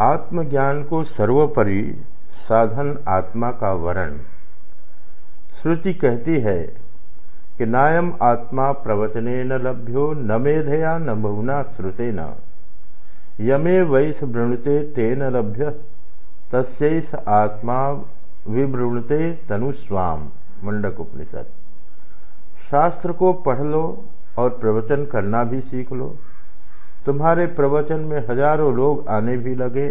आत्मज्ञान को सर्वोपरि साधन आत्मा का वर्ण। श्रुति कहती है कि नायम आत्मा प्रवचने न लभ्यो न मेधया न बहुना श्रुते न यमे वैस वृणुते तेन लभ्य तस्स आत्मा विवृणुते तनुस्वाम मुंडक उपनिषद। शास्त्र को पढ़ लो और प्रवचन करना भी सीख लो। तुम्हारे प्रवचन में हज़ारों लोग आने भी लगे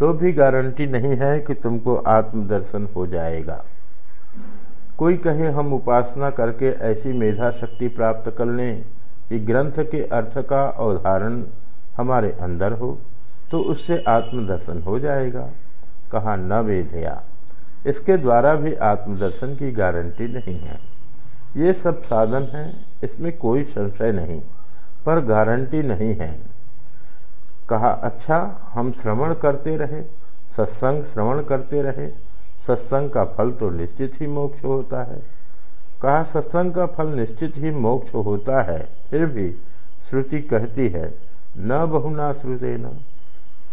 तो भी गारंटी नहीं है कि तुमको आत्मदर्शन हो जाएगा। कोई कहे हम उपासना करके ऐसी मेधा शक्ति प्राप्त कर लें कि ग्रंथ के अर्थ का अवधारण हमारे अंदर हो तो उससे आत्मदर्शन हो जाएगा। कहा, न वेधया इसके द्वारा भी आत्मदर्शन की गारंटी नहीं है। ये सब साधन हैं, इसमें कोई संशय नहीं। पर गारंटी नहीं है। कहा अच्छा हम श्रवण करते रहे, सत्संग श्रवण करते रहे, सत्संग का फल तो निश्चित ही मोक्ष होता है। कहा, सत्संग का फल निश्चित ही मोक्ष होता है, फिर भी श्रुति कहती है, न बहुना श्रुते न।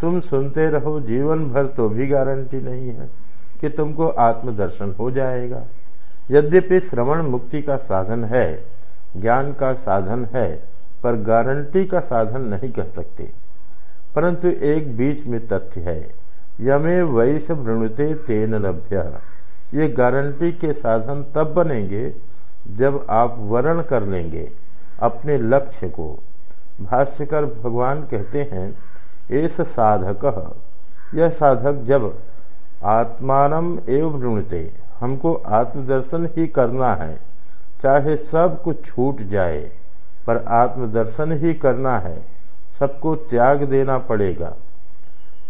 तुम सुनते रहो, जीवन भर तो भी गारंटी नहीं है कि तुमको आत्मदर्शन हो जाएगा। यद्यपि श्रवण मुक्ति का साधन है, ज्ञान का साधन है पर गारंटी का साधन नहीं कर सकते। परंतु एक बीच में तथ्य है, यमे वैस वृणुते तेन लभ्य। ये गारंटी के साधन तब बनेंगे जब आप वर्ण कर लेंगे अपने लक्ष्य को। भाष्यकर भगवान कहते हैं ऐस साधक, यह साधक जब आत्मान एवं वृणते, हमको आत्मदर्शन ही करना है, चाहे सब कुछ छूट जाए। पर आत्मदर्शन ही करना है, सबको त्याग देना पड़ेगा।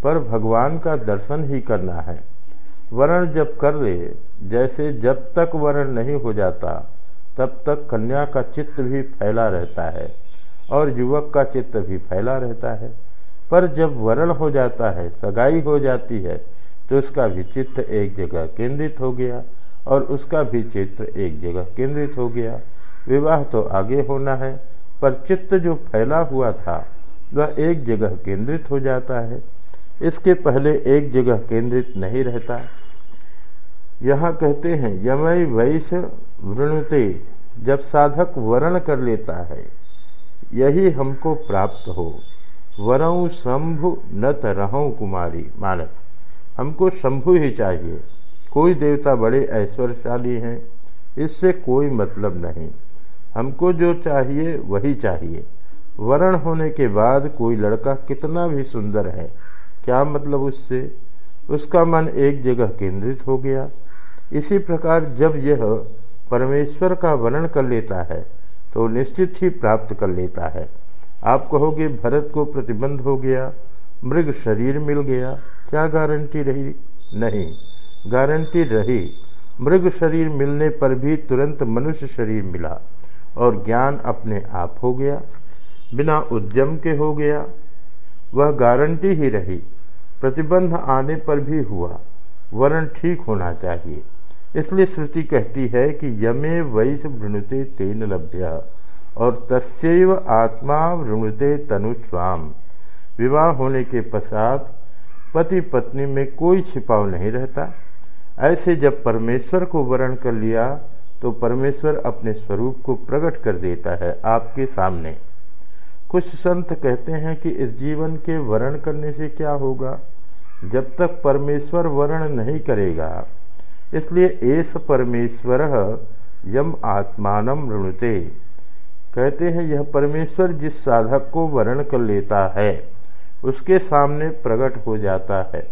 पर भगवान का दर्शन ही करना है। वर्ण जब कर ले, जैसे जब तक वर्ण नहीं हो जाता, तब तक कन्या का चित्त भी फैला रहता है और युवक का चित्त भी फैला रहता है। पर जब वर्ण हो जाता है, सगाई हो जाती है तो उसका भी चित्त एक जगह केंद्रित हो गया और उसका भी चित्र एक जगह केंद्रित हो गया। विवाह तो आगे होना है। पर चित्त जो फैला हुआ था, वह एक जगह केंद्रित हो जाता है। इसके पहले एक जगह केंद्रित नहीं रहता। यहाँ कहते हैं यमय वैश वृणुते, जब साधक वर्ण कर लेता है, यही हमको प्राप्त हो। वरऊ शंभु न तरह कुमारी, मानस। हमको शंभु ही चाहिए। कोई देवता बड़े ऐश्वर्यशाली हैं, इससे कोई मतलब नहीं। हमको जो चाहिए, वही चाहिए। वर्ण होने के बाद कोई लड़का कितना भी सुंदर है, क्या मतलब उससे? उसका मन एक जगह केंद्रित हो गया। इसी प्रकार जब यह परमेश्वर का वर्णन कर लेता है तो निश्चित ही प्राप्त कर लेता है। आप कहोगे, भरत को प्रतिबंध हो गया, मृग शरीर मिल गया, क्या गारंटी रही? नहीं। गारंटी रही, मृग शरीर मिलने पर भी तुरंत मनुष्य शरीर मिला। और ज्ञान अपने आप हो गया, बिना उद्यम के हो गया। वह गारंटी ही रही, प्रतिबंध आने पर भी हुआ वरण ठीक होना चाहिए। इसलिए श्रुति कहती है कि यमे वैस वृणुते तेन लभ्य, और तस्व आत्मा वृणुते तनुस्वाम विवाह होने के पश्चात पति पत्नी में कोई छिपाव नहीं रहता। ऐसे जब परमेश्वर को वर्ण कर लिया तो परमेश्वर अपने स्वरूप को प्रकट कर देता है आपके सामने। कुछ संत कहते हैं कि इस जीवन के वर्ण करने से क्या होगा? जब तक परमेश्वर वर्ण नहीं करेगा। इसलिए एस परमेश्वर यम आत्मान ऋणुते। कहते हैं, यह परमेश्वर जिस साधक को वर्ण कर लेता है, उसके सामने प्रकट हो जाता है।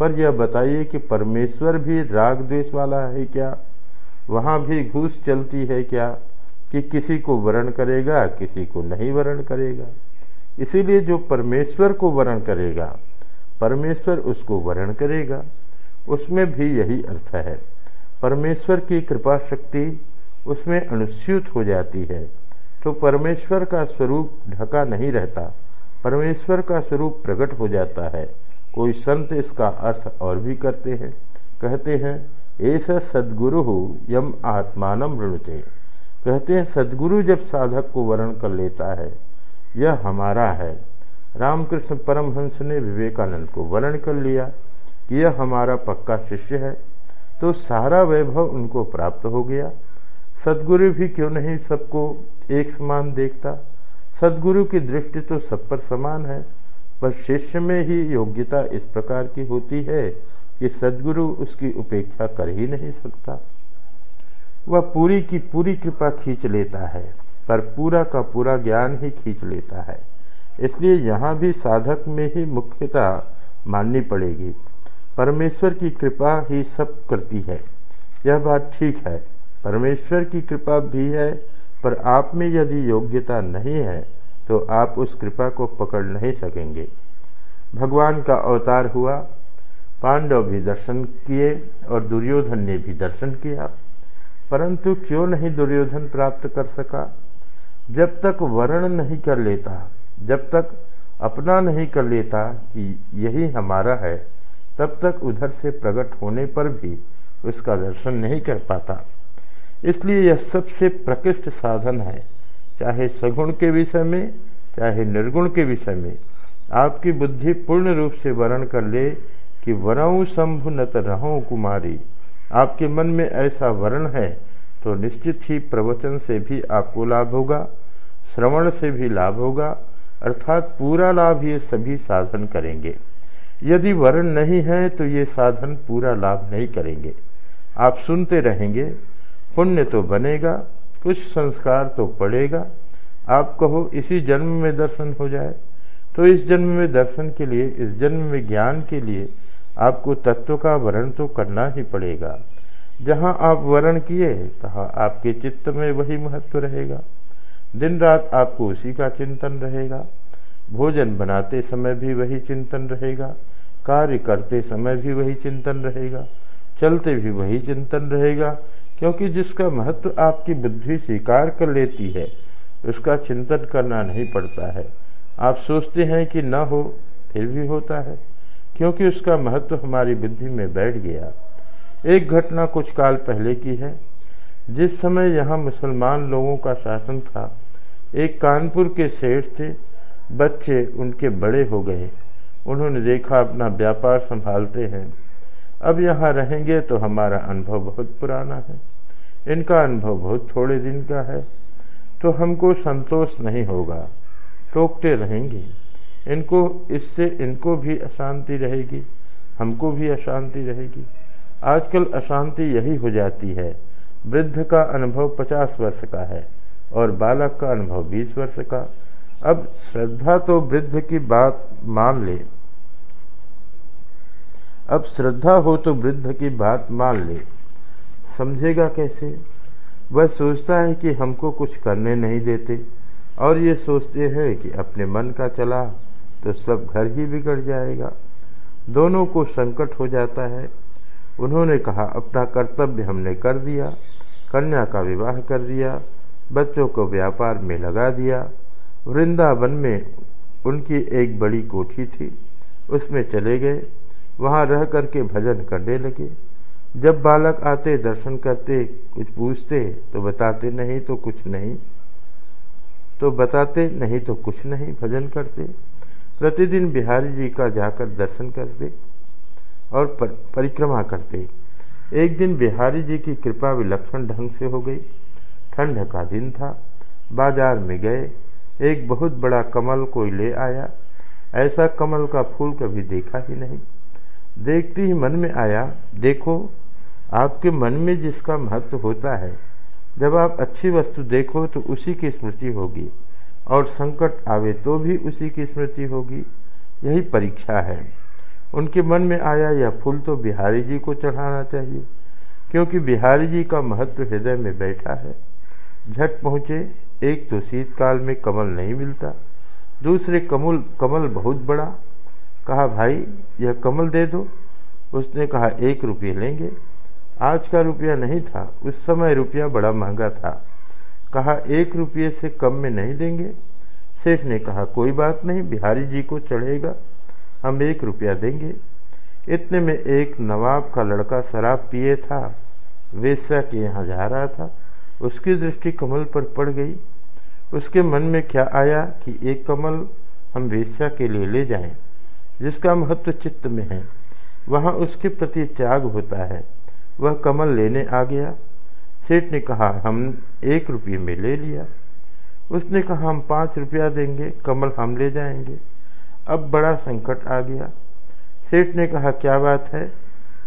पर यह बताइए कि परमेश्वर भी राग द्वेष वाला है क्या? वहाँ भी घूस चलती है क्या कि किसी को वरण करेगा, किसी को नहीं वर्ण करेगा? इसीलिए जो परमेश्वर को वर्ण करेगा, परमेश्वर उसको वर्ण करेगा। उसमें भी यही अर्थ है। परमेश्वर की कृपा शक्ति उसमें अनुस्यूत हो जाती है। तो परमेश्वर का स्वरूप ढका नहीं रहता, परमेश्वर का स्वरूप प्रकट हो जाता है। कोई संत इसका अर्थ और भी करते हैं, कहते हैं ऐसा सदगुरु यम आत्मान ऋणुते कहते हैं, सदगुरु जब साधक को वर्ण कर लेता है, यह हमारा है। रामकृष्ण परमहंस ने विवेकानंद को वर्ण कर लिया कि यह हमारा पक्का शिष्य है। तो सारा वैभव उनको प्राप्त हो गया। सदगुरु भी क्यों नहीं सबको एक समान देखता? सदगुरु की दृष्टि तो सब पर समान है, पर शिष्य में ही योग्यता इस प्रकार की होती है कि सदगुरु उसकी उपेक्षा कर ही नहीं सकता। वह पूरी की पूरी कृपा खींच लेता है, पर पूरा का पूरा ज्ञान ही खींच लेता है। इसलिए यहाँ भी साधक में ही मुख्यता माननी पड़ेगी। परमेश्वर की कृपा ही सब करती है। यह बात ठीक है। परमेश्वर की कृपा भी है, पर आप में यदि योग्यता नहीं है तो आप उस कृपा को पकड़ नहीं सकेंगे। भगवान का अवतार हुआ पांडव भी दर्शन किए और दुर्योधन ने भी दर्शन किया। परंतु क्यों नहीं दुर्योधन प्राप्त कर सका? जब तक वर्ण नहीं कर लेता, जब तक अपना नहीं कर लेता कि यही हमारा है, तब तक उधर से प्रकट होने पर भी उसका दर्शन नहीं कर पाता। इसलिए यह सबसे प्रकृष्ट साधन है, चाहे सगुण के विषय में, चाहे निर्गुण के विषय में। आपकी बुद्धि पूर्ण रूप से वर्ण कर ले कि वरऊ शंभु नत रहो कुमारी। आपके मन में ऐसा वर्ण है तो निश्चित ही प्रवचन से भी आपको लाभ होगा, श्रवण से भी लाभ होगा, अर्थात पूरा लाभ ये सभी साधन करेंगे। यदि वर्ण नहीं है तो ये साधन पूरा लाभ नहीं करेंगे। आप सुनते रहेंगे, पुण्य तो बनेगा, कुछ संस्कार तो पड़ेगा। आप कहो, इसी जन्म में दर्शन हो जाए। तो इस जन्म में दर्शन के लिए, इस जन्म में ज्ञान के लिए आपको तत्व का वर्ण तो करना ही पड़ेगा। जहाँ आप वर्ण किए, तहाँ आपके चित्त में वही महत्व रहेगा। दिन रात आपको उसी का चिंतन रहेगा। भोजन बनाते समय भी वही चिंतन रहेगा। कार्य करते समय भी वही चिंतन रहेगा। चलते भी वही चिंतन रहेगा। क्योंकि जिसका महत्व आपकी बुद्धि स्वीकार कर लेती है, उसका चिंतन करना नहीं पड़ता है। आप सोचते हैं कि न हो, फिर भी होता है। क्योंकि उसका महत्व हमारी बुद्धि में बैठ गया। एक घटना कुछ काल पहले की है। जिस समय यहाँ मुसलमान लोगों का शासन था, एक कानपुर के सेठ थे। बच्चे उनके बड़े हो गए। उन्होंने देखा अपना व्यापार संभालते हैं। अब यहाँ रहेंगे तो हमारा अनुभव बहुत पुराना है। इनका अनुभव बहुत थोड़े दिन का है। तो हमको संतोष नहीं होगा। टोकते रहेंगे। इनको, इससे इनको भी अशांति रहेगी, हमको भी अशांति रहेगी। आजकल अशांति यही हो जाती है। वृद्ध का अनुभव पचास वर्ष का है और बालक का अनुभव बीस वर्ष का। अब श्रद्धा तो वृद्ध की बात मान ले। अब श्रद्धा हो तो वृद्ध की बात मान ले। समझेगा कैसे? वह सोचता है कि हमको कुछ करने नहीं देते और ये सोचते हैं कि अपने मन का चला तो सब घर ही बिगड़ जाएगा। दोनों को संकट हो जाता है। उन्होंने कहा, अपना कर्तव्य हमने कर दिया, कन्या का विवाह कर दिया, बच्चों को व्यापार में लगा दिया। वृंदावन में उनकी एक बड़ी कोठी थी, उसमें चले गए। वहाँ रह करके भजन करने लगे। जब बालक आते, दर्शन करते, कुछ पूछते तो बताते नहीं तो कुछ नहीं। तो बताते नहीं तो कुछ नहीं, भजन करते। प्रतिदिन बिहारी जी का जाकर दर्शन करते और पर, परिक्रमा करते। एक दिन बिहारी जी की कृपा विलक्षण ढंग से हो गई। ठंड का दिन था। बाज़ार में गए। एक बहुत बड़ा कमल कोई ले आया। ऐसा कमल का फूल कभी देखा ही नहीं। देखते ही मन में आया देखो आपके मन में जिसका महत्व होता है जब आप अच्छी वस्तु देखो तो उसी की स्मृति होगी। और संकट आवे तो भी उसी की स्मृति होगी। यही परीक्षा है। उनके मन में आया, यह फूल तो बिहारी जी को चढ़ाना चाहिए, क्योंकि बिहारी जी का महत्व हृदय में बैठा है। झट पहुँचे, एक तो शीतकाल में कमल नहीं मिलता, दूसरे कमल कमल बहुत बड़ा। कहा, भाई, यह कमल दे दो। उसने कहा, एक रुपये लेंगे। आज का रुपया नहीं था, उस समय रुपया बड़ा महँगा था। कहा एक रुपये से कम में नहीं देंगे। सेठ ने कहा कोई बात नहीं बिहारी जी को चढ़ेगा हम एक रुपया देंगे। इतने में एक नवाब का लड़का शराब पिए था वेश्या के यहाँ जा रहा था उसकी दृष्टि कमल पर पड़ गई। उसके मन में क्या आया कि एक कमल हम वेश्या के लिए ले जाएँ, जिसका महत्व चित्त में है। वहाँ उसके प्रति त्याग होता है। वह कमल लेने आ गया। सेठ ने कहा, हम एक रुपये में ले लिया। उसने कहा, हम पाँच रुपया देंगे, कमल हम ले जाएँगे। अब बड़ा संकट आ गया। सेठ ने कहा, क्या बात है?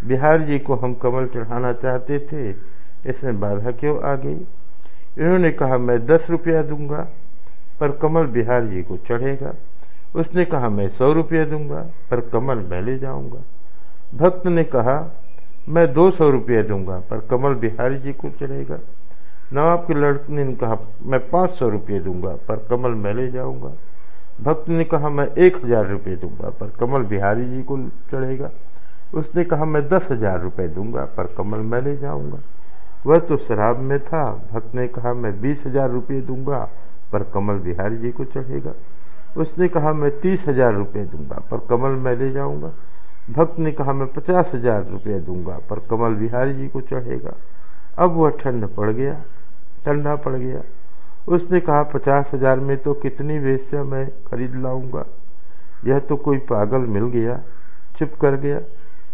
बिहार जी को हम कमल चढ़ाना चाहते थे, इसमें बाधा क्यों आ गई? इन्होंने कहा, मैं दस रुपया दूँगा, पर कमल बिहार जी को चढ़ेगा। उसने कहा, मैं सौ रुपया दूँगा, पर कमल मैं ले जाऊँगा। भक्त ने कहा मैं दो सौ रुपया दूँगा, पर कमल बिहारी जी को चढ़ेगा। नवाब के लड़के ने कहा मैं पाँच सौ रुपये दूँगा, पर कमल मैं ले जाऊँगा। भक्त ने कहा, मैं एक हज़ार रुपये दूँगा, पर कमल बिहारी जी को चढ़ेगा। उसने कहा, मैं दस हज़ार रुपये दूँगा, पर कमल मैं ले जाऊँगा। वह तो शराब में था। भक्त ने कहा, मैं बीस हज़ार रुपये दूँगा, पर कमल बिहारी जी को चढ़ेगा। उसने कहा, मैं तीस हज़ार रुपये दूँगा, पर कमल मैं ले जाऊँगा। भक्त ने कहा, मैं पचास हज़ार रुपया दूँगा, पर कमल बिहारी जी को चढ़ेगा। अब वह ठंड पड़ गया, ठंडा पड़ गया। उसने कहा, पचास हज़ार में तो कितनी वेश्या मैं खरीद लाऊँगा। यह तो कोई पागल मिल गया, चुप कर गया,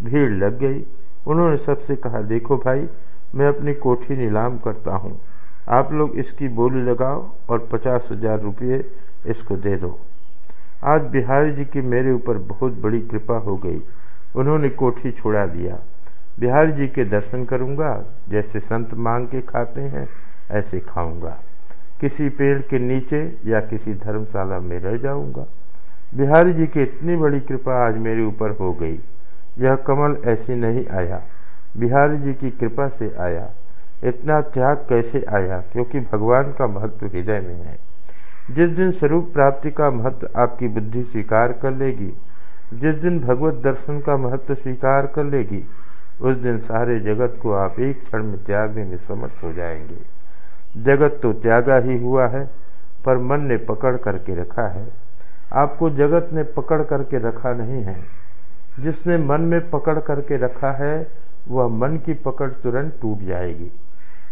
भीड़ लग गई। उन्होंने सबसे कहा, देखो भाई, मैं अपनी कोठी नीलाम करता हूँ। आप लोग इसकी बोली लगाओ और पचास हज़ार रुपये इसको दे दो। आज बिहारी जी की मेरे ऊपर बहुत बड़ी कृपा हो गई। उन्होंने कोठी छोड़ा दिया। बिहारी जी के दर्शन करूँगा, जैसे संत मांग के खाते हैं, ऐसे खाऊँगा। किसी पेड़ के नीचे या किसी धर्मशाला में रह जाऊँगा। बिहारी जी की इतनी बड़ी कृपा आज मेरे ऊपर हो गई। यह कमल ऐसे नहीं आया। बिहारी जी की कृपा से आया। इतना त्याग कैसे आया? क्योंकि भगवान का महत्व हृदय में है। जिस दिन स्वरूप प्राप्ति का महत्व आपकी बुद्धि स्वीकार कर लेगी जिस दिन भगवत दर्शन का महत्व स्वीकार कर लेगी, उस दिन सारे जगत को आप एक क्षण में त्यागने में समर्थ हो जाएँगे। जगत तो त्यागा ही हुआ है, पर मन ने पकड़ करके रखा है। आपको जगत ने पकड़ करके रखा नहीं है। जिसने मन में पकड़ करके रखा है, वह मन की पकड़ तुरंत टूट जाएगी।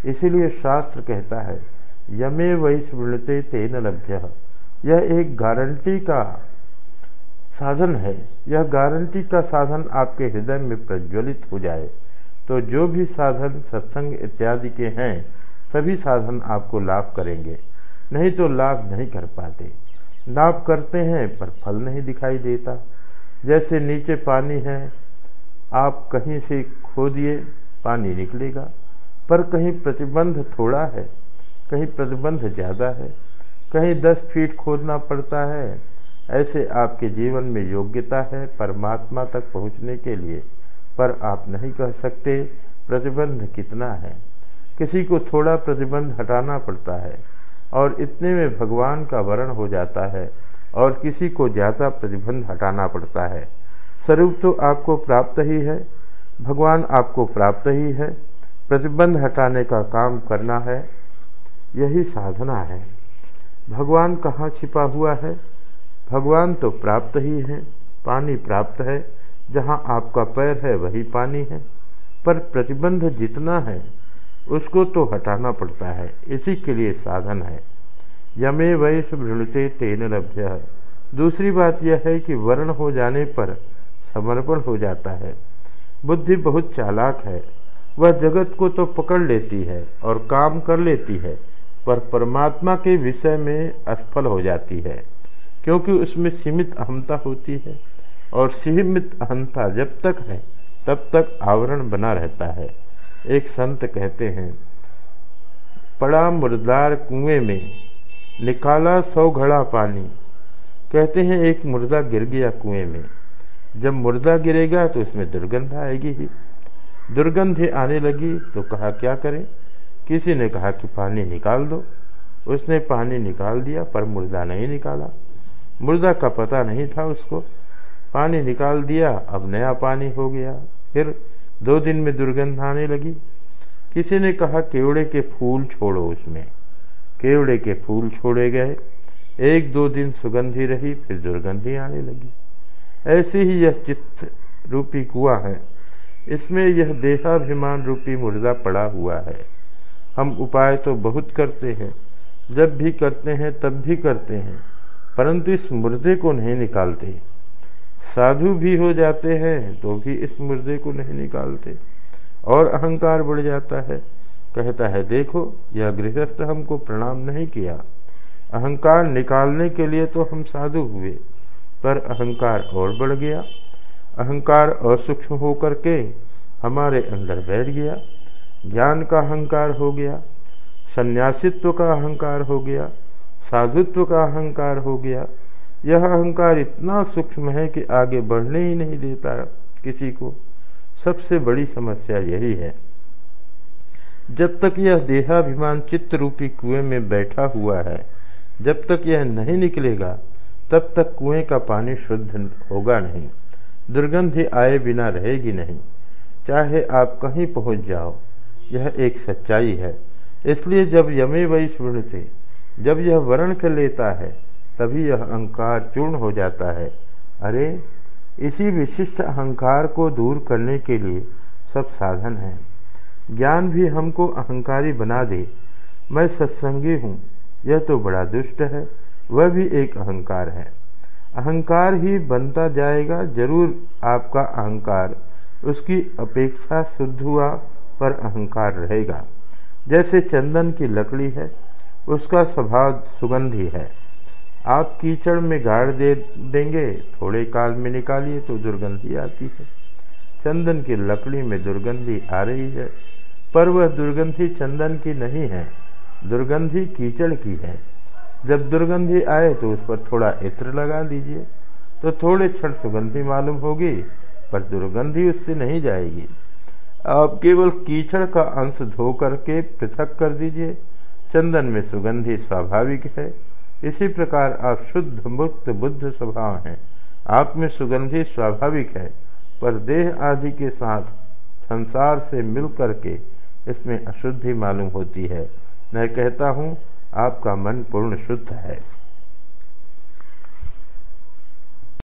इसीलिए शास्त्र कहता है, यमे वही स्मृणते तेन लभ्य। यह एक गारंटी का साधन है। यह गारंटी का साधन आपके हृदय में प्रज्वलित हो जाए। तो जो भी साधन, सत्संग इत्यादि के हैं, सभी साधन आपको लाभ करेंगे। नहीं तो लाभ नहीं कर पाते। लाभ करते हैं, पर फल नहीं दिखाई देता। जैसे नीचे पानी है, आप कहीं से खोदिए, पानी निकलेगा। पर कहीं प्रतिबंध थोड़ा है, कहीं प्रतिबंध ज़्यादा है, कहीं दस फीट खोदना पड़ता है ऐसे आपके जीवन में योग्यता है परमात्मा तक पहुँचने के लिए, पर आप नहीं कह सकते प्रतिबंध कितना है। किसी को थोड़ा प्रतिबंध हटाना पड़ता है और इतने में भगवान का वरण हो जाता है और किसी को ज़्यादा प्रतिबंध हटाना पड़ता है। स्वरूप तो आपको प्राप्त ही है, भगवान आपको प्राप्त ही है, प्रतिबंध हटाने का काम करना है, यही साधना है। भगवान कहाँ छिपा हुआ है? भगवान तो प्राप्त ही है, पानी प्राप्त है, जहाँ आपका पैर है वही पानी है। पर प्रतिबंध जितना है, उसको तो हटाना पड़ता है, इसी के लिए साधन है। यमे वैश भृणते तेन लभ्य। दूसरी बात यह है कि वर्ण हो जाने पर समर्पण हो जाता है। बुद्धि बहुत चालाक है। वह जगत को तो पकड़ लेती है और काम कर लेती है, पर परमात्मा के विषय में असफल हो जाती है। क्योंकि उसमें सीमित अहमता होती है और सीमित अहमता जब तक है, तब तक आवरण बना रहता है। एक संत कहते हैं, पड़ा मुर्दार कुएँ में, निकाला सौ घड़ा पानी। कहते हैं, एक मुर्दा गिर गया कुएँ में। जब मुर्दा गिरेगा तो उसमें दुर्गंध आएगी ही। दुर्गंध ही आने लगी तो कहा, क्या करें? किसी ने कहा कि पानी निकाल दो। उसने पानी निकाल दिया, पर मुर्दा नहीं निकाला। मुर्दा का पता नहीं था उसको। पानी निकाल दिया, अब नया पानी हो गया। फिर दो दिन में दुर्गंध आने लगी। किसी ने कहा, केवड़े के फूल छोड़ो उसमें। केवड़े के फूल छोड़े गए। एक दो दिन सुगंध ही रही, फिर दुर्गंधी आने लगी। ऐसे ही यह चित्त रूपी कुआ है। इसमें यह देहाभिमान रूपी मुर्दा पड़ा हुआ है। हम उपाय तो बहुत करते हैं। जब भी करते हैं, तब भी करते हैं। परंतु इस मुर्दे को नहीं निकालते। साधु भी हो जाते हैं तो भी इस मुर्दे को नहीं निकालते। और अहंकार बढ़ जाता है। कहता है, देखो, यह गृहस्थ हमको प्रणाम नहीं किया। अहंकार निकालने के लिए तो हम साधु हुए, पर अहंकार और बढ़ गया। अहंकार असूक्ष्म होकर के हमारे अंदर बैठ गया। ज्ञान का अहंकार हो गया। संन्यासित्व का अहंकार हो गया। साधुत्व का अहंकार हो गया। यह अहंकार इतना सूक्ष्म है कि आगे बढ़ने ही नहीं देता किसी को। सबसे बड़ी समस्या यही है। जब तक यह देहाभिमान चित्त रूपी कुएँ में बैठा हुआ है, जब तक यह नहीं निकलेगा, तब तक कुएँ का पानी शुद्ध होगा नहीं। दुर्गंधि आए बिना रहेगी नहीं। चाहे आप कहीं पहुँच जाओ, यह एक सच्चाई है। इसलिए जब यमे वही थे जब यह वर्ण कर लेता है, तभी यह अहंकार चूर्ण हो जाता है। अरे, इसी विशिष्ट अहंकार को दूर करने के लिए सब साधन हैं। ज्ञान भी हमको अहंकारी बना दे। मैं सत्संगी हूँ, यह तो बड़ा दुष्ट है, वह भी एक अहंकार है। अहंकार ही बनता जाएगा, ज़रूर आपका अहंकार। उसकी अपेक्षा शुद्ध हुआ पर अहंकार रहेगा। जैसे चंदन की लकड़ी है उसका स्वभाव सुगंधी है। आप कीचड़ में गाड़ दे, देंगे, थोड़े काल में निकालिए तो दुर्गंधी आती है। चंदन की लकड़ी में दुर्गंधी आ रही है, पर वह दुर्गंधी चंदन की नहीं है, दुर्गंधी कीचड़ की है। जब दुर्गंधी आए तो उस पर थोड़ा इत्र लगा दीजिए तो थोड़े क्षण सुगंधी मालूम होगी, पर दुर्गंधी उससे नहीं जाएगी। आप केवल कीचड़ का अंश धो करके पृथक कर दीजिए चंदन में सुगंधि स्वाभाविक है। इसी प्रकार आप शुद्ध मुक्त बुद्ध स्वभाव हैं। आप में सुगंधि स्वाभाविक है। पर देह आदि के साथ संसार से मिल करके इसमें अशुद्धि मालूम होती है। मैं कहता हूँ, आपका मन पूर्ण शुद्ध है।